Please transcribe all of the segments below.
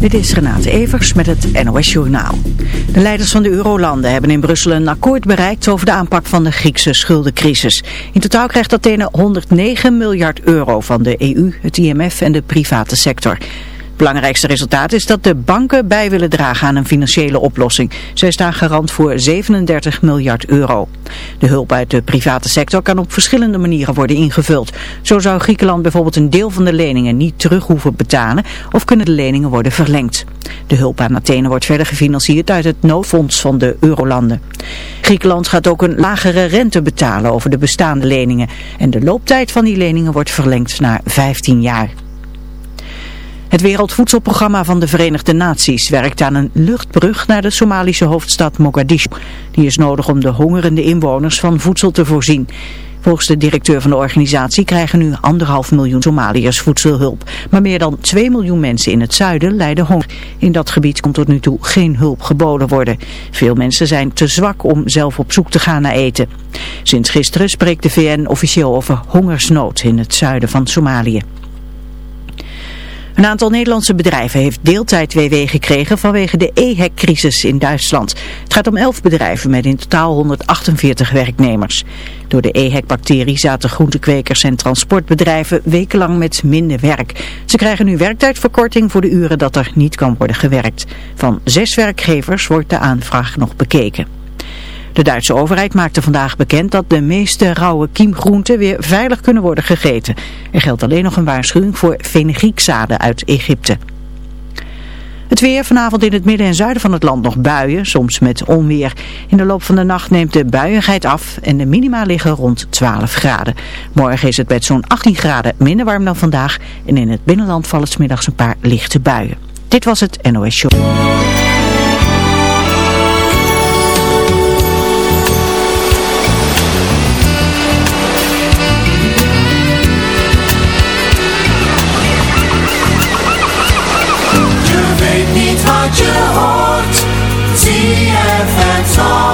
Dit is Renate Evers met het NOS Journaal. De leiders van de eurolanden hebben in Brussel een akkoord bereikt over de aanpak van de Griekse schuldencrisis. In totaal krijgt Athene 109 miljard euro van de EU, het IMF en de private sector belangrijkste resultaat is dat de banken bij willen dragen aan een financiële oplossing. Zij staan garant voor 37 miljard euro. De hulp uit de private sector kan op verschillende manieren worden ingevuld. Zo zou Griekenland bijvoorbeeld een deel van de leningen niet terug hoeven betalen of kunnen de leningen worden verlengd. De hulp aan Athene wordt verder gefinancierd uit het noodfonds van de eurolanden. Griekenland gaat ook een lagere rente betalen over de bestaande leningen. En de looptijd van die leningen wordt verlengd naar 15 jaar. Het Wereldvoedselprogramma van de Verenigde Naties werkt aan een luchtbrug naar de Somalische hoofdstad Mogadishu. Die is nodig om de hongerende inwoners van voedsel te voorzien. Volgens de directeur van de organisatie krijgen nu anderhalf miljoen Somaliërs voedselhulp. Maar meer dan 2 miljoen mensen in het zuiden lijden honger. In dat gebied komt tot nu toe geen hulp geboden worden. Veel mensen zijn te zwak om zelf op zoek te gaan naar eten. Sinds gisteren spreekt de VN officieel over hongersnood in het zuiden van Somalië. Een aantal Nederlandse bedrijven heeft deeltijd-WW gekregen vanwege de EHEC-crisis in Duitsland. Het gaat om 11 bedrijven met in totaal 148 werknemers. Door de EHEC-bacterie zaten groentekwekers en transportbedrijven wekenlang met minder werk. Ze krijgen nu werktijdverkorting voor de uren dat er niet kan worden gewerkt. Van zes werkgevers wordt de aanvraag nog bekeken. De Duitse overheid maakte vandaag bekend dat de meeste rauwe kiemgroenten weer veilig kunnen worden gegeten. Er geldt alleen nog een waarschuwing voor fenugriekzaden uit Egypte. Het weer vanavond in het midden en zuiden van het land nog buien, soms met onweer. In de loop van de nacht neemt de buiigheid af en de minima liggen rond 12 graden. Morgen is het met zo'n 18 graden minder warm dan vandaag en in het binnenland vallen smiddags een paar lichte buien. Dit was het NOS Show. song.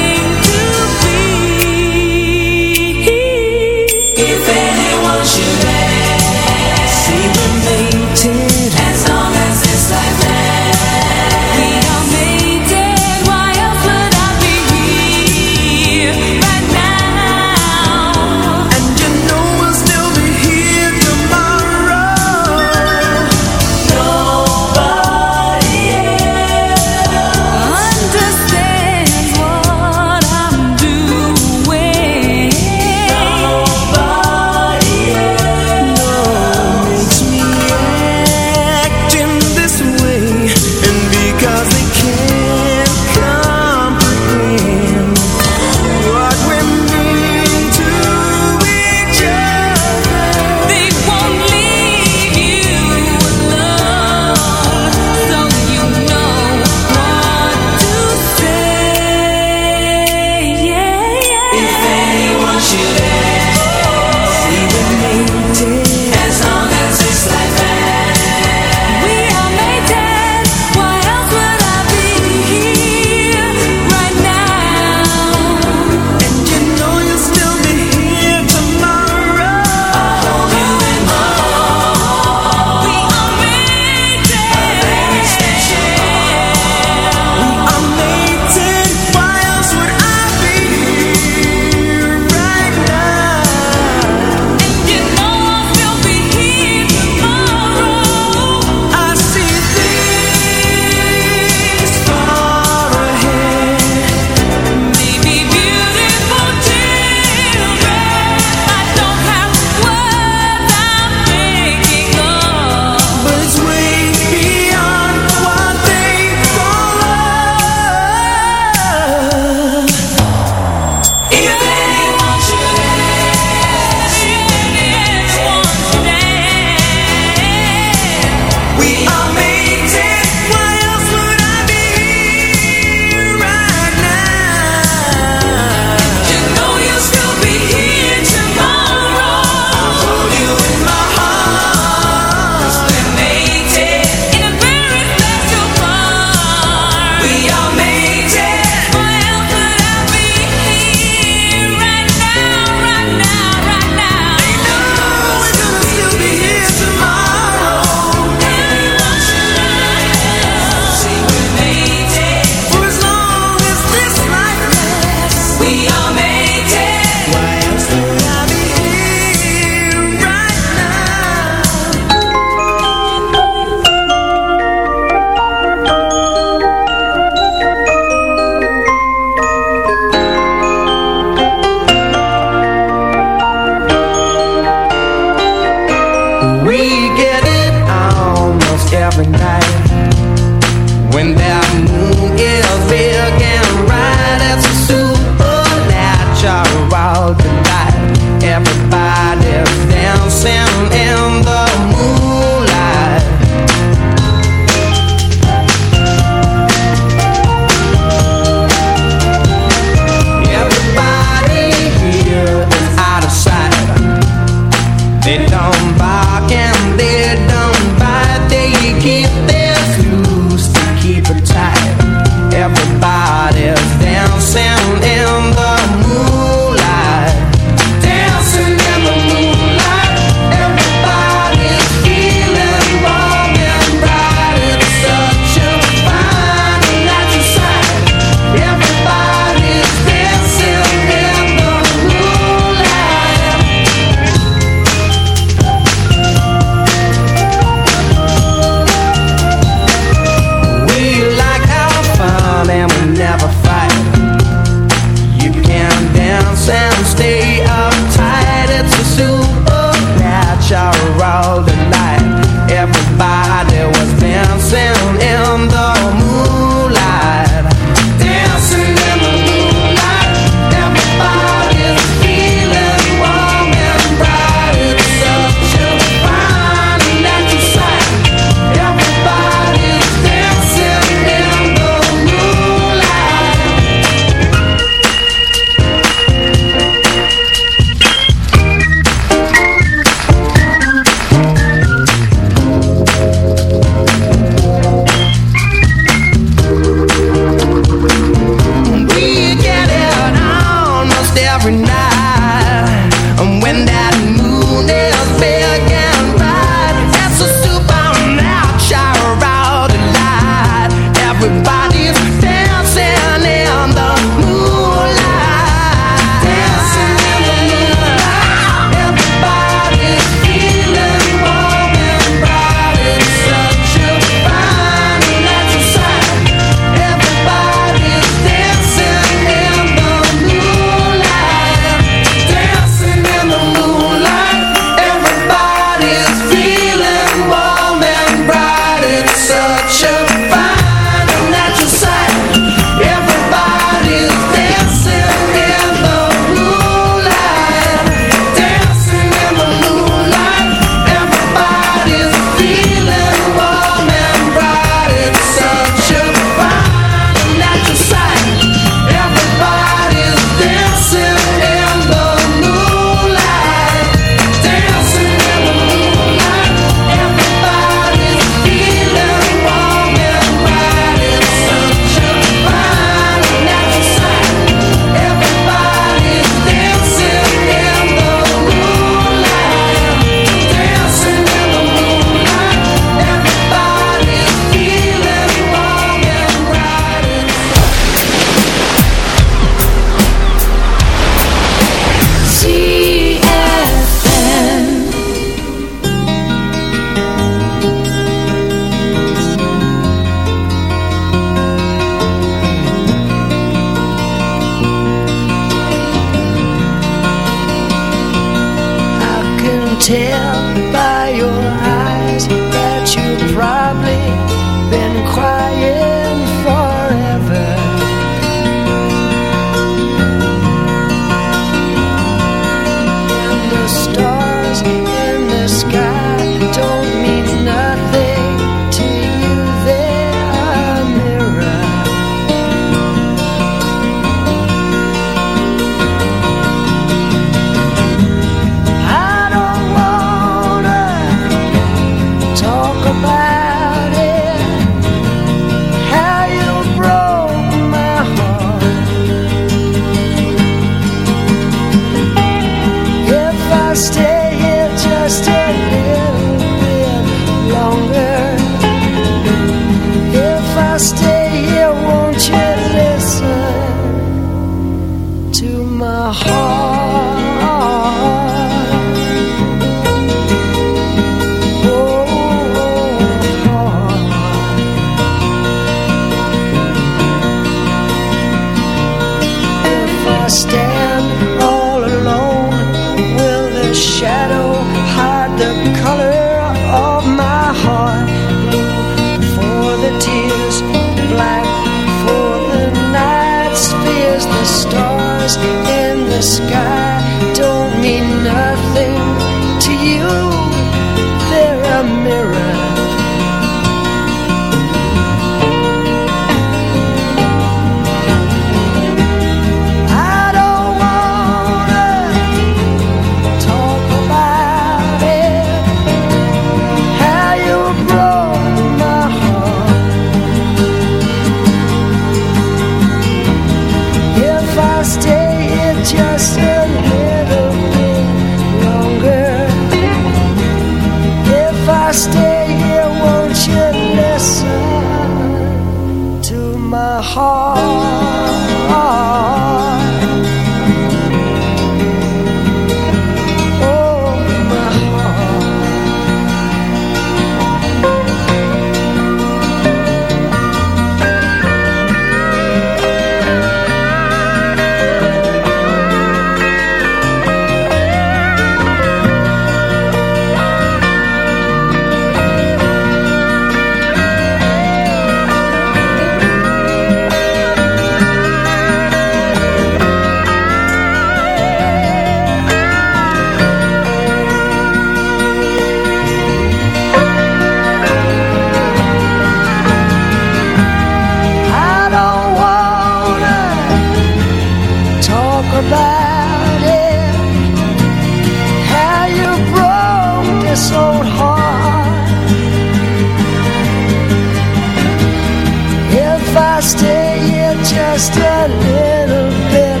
Stay here just a little bit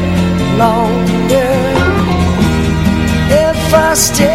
longer. If I stay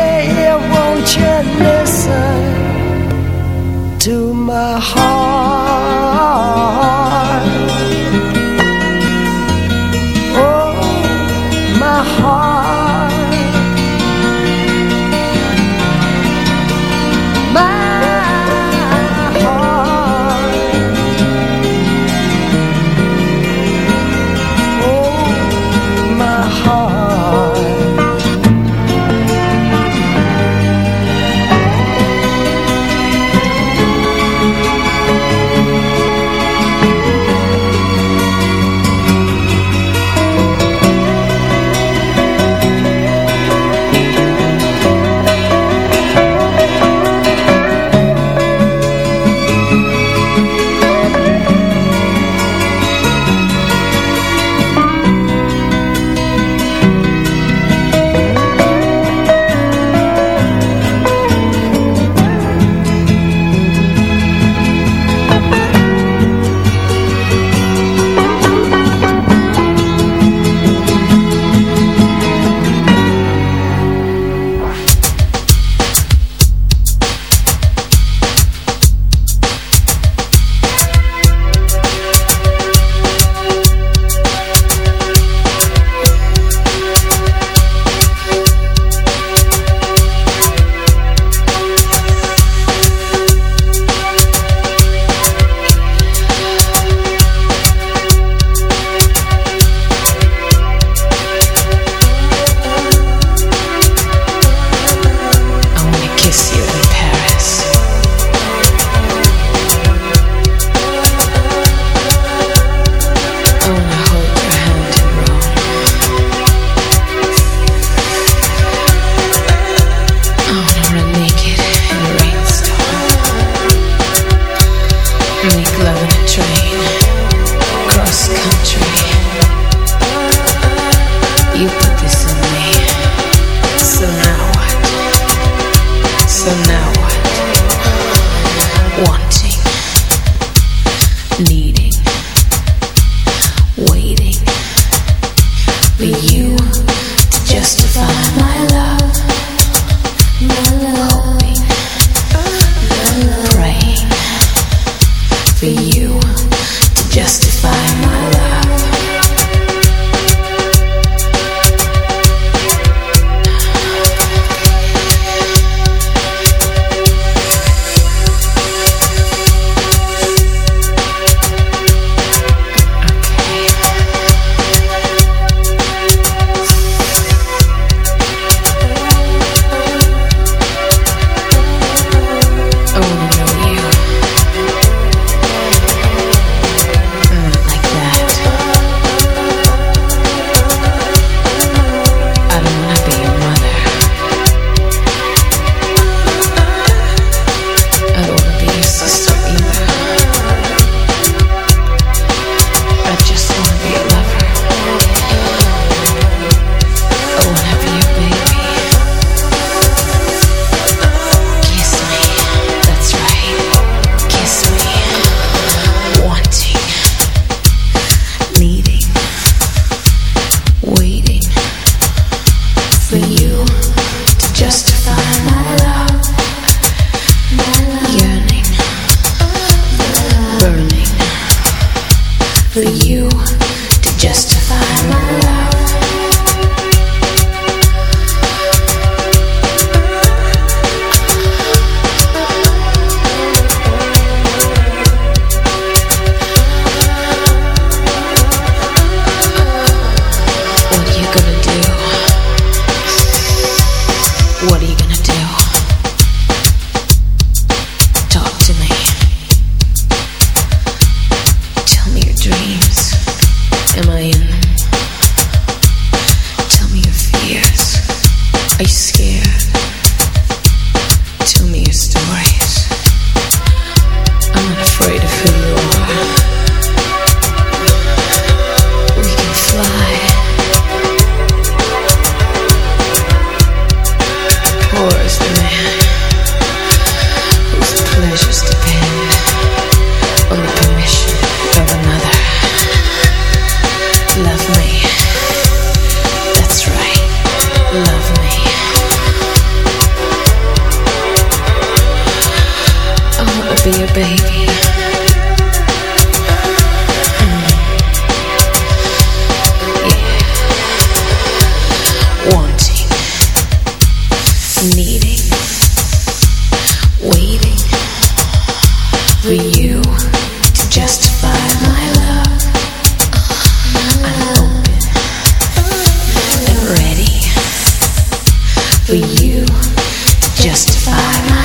for you. To justify my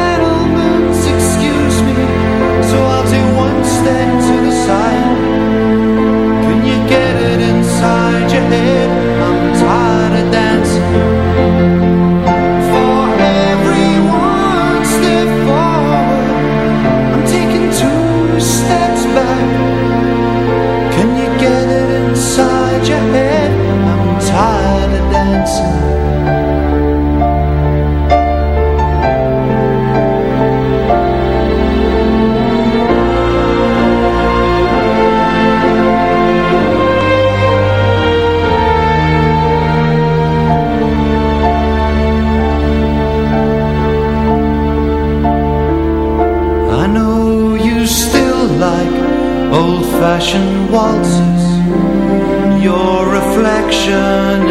get it inside your head? I'm tired of dancing. Old-fashioned waltzes. Your reflection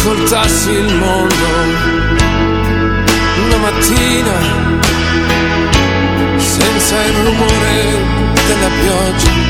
ascoltassi il mondo una mattina senza il rumore della pioggia.